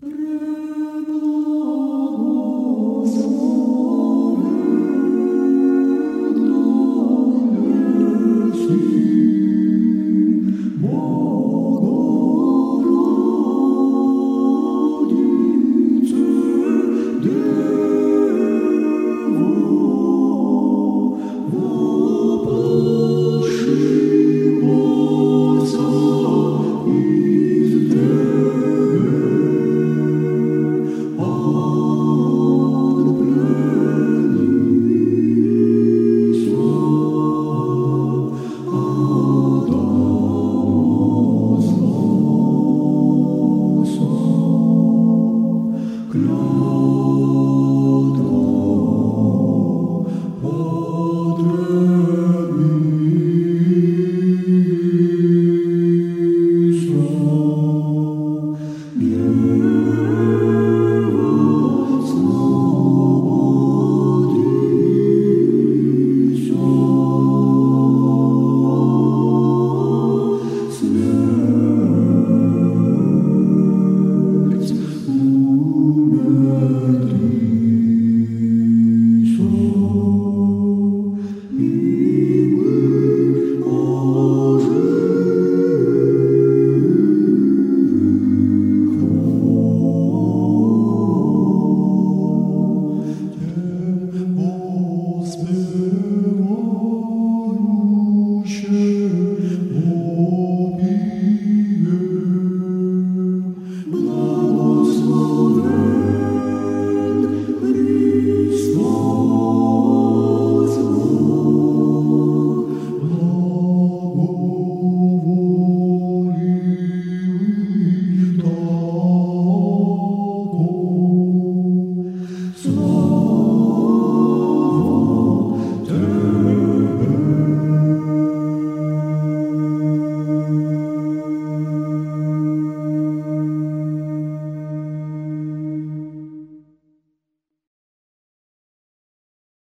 Bogom Lord.